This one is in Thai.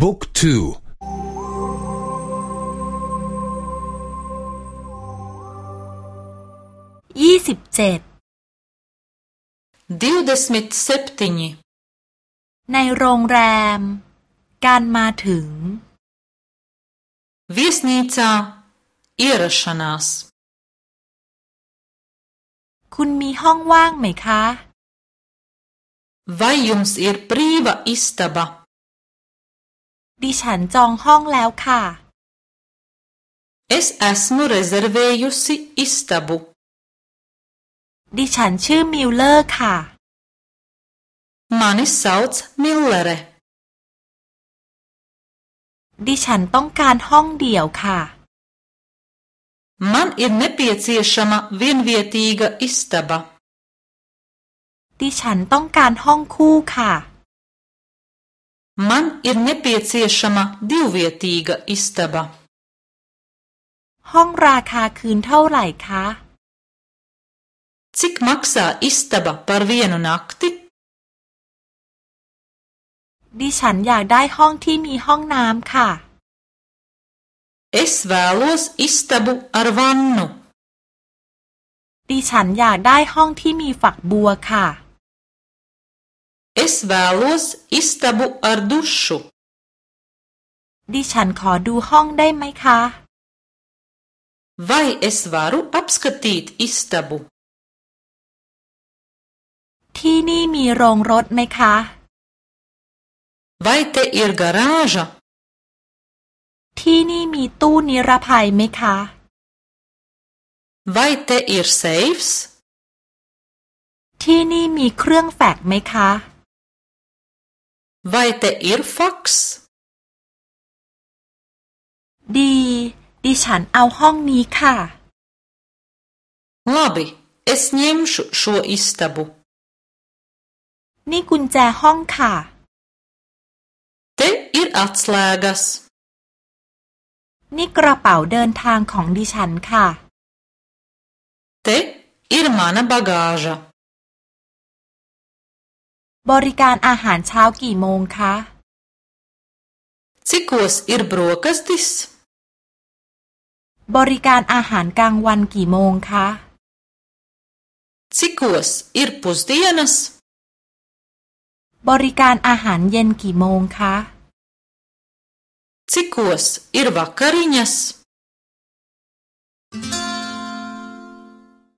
book two ยี่สิบเจ็ด divdesmit septiņi ในโรงแรม การมาถึง Viesnīcā ierašanās คุณมีห้องว่างไหมคะ Vai jums ir brīva istaba ดิฉันจองห้องแล้วค่ะ Es esmu rezervējusi istabu ดิฉันชื่อมิลเลอร์ค่ะ Mani sauc Millere ดิฉันต้องการห้องเดี่ยวค่ะ Man ir nepieciešama vienvietīga istaba ดิฉันต้องการห้องคู่ค่ะ Man ir nepieciešama divvietīga istaba ห้องราคาคืนเท่าไหร่คะ Cik maksā istaba par vienu nakti? ดิฉันอยากได้ห้องที่มีห้องน้ำค่ะ Es vēlos istabu ar vannu. ดิฉันอยากได้ห้องที่มีฝักบัวค่ะ Es vēlos istabu ar dušu. ดิฉันขอดูห้องได้ไหมคะ Vai es varu apskatīt istabu? ที่นี่มีโรงรถไหมคะ Vai te ir garāža? ที่นี่มีตู้นิรภัยไหมคะ Vai te ir seifs? ที่นี่มีเครื่องแฟกซ์ไหมคะ Vai te ir faks? ดี ดิฉันเอาห้องนี้ค่ะ Labi, es ņemšu šo istabu. นี่กุญแจห้องค่ะ Te ir atslēgas. นี่กระเป๋าเดินทางของดิฉันค่ะ Te ir mana bagāža. บริการอาหารเช้ากี่โมงคะ Cikos ir brokastis? บริการอาหารกลางวันกี่โมงคะ Cikos ir pusdienas? บริการอาหารเย็นกี่โมงคะ Cikos ir vakariņas?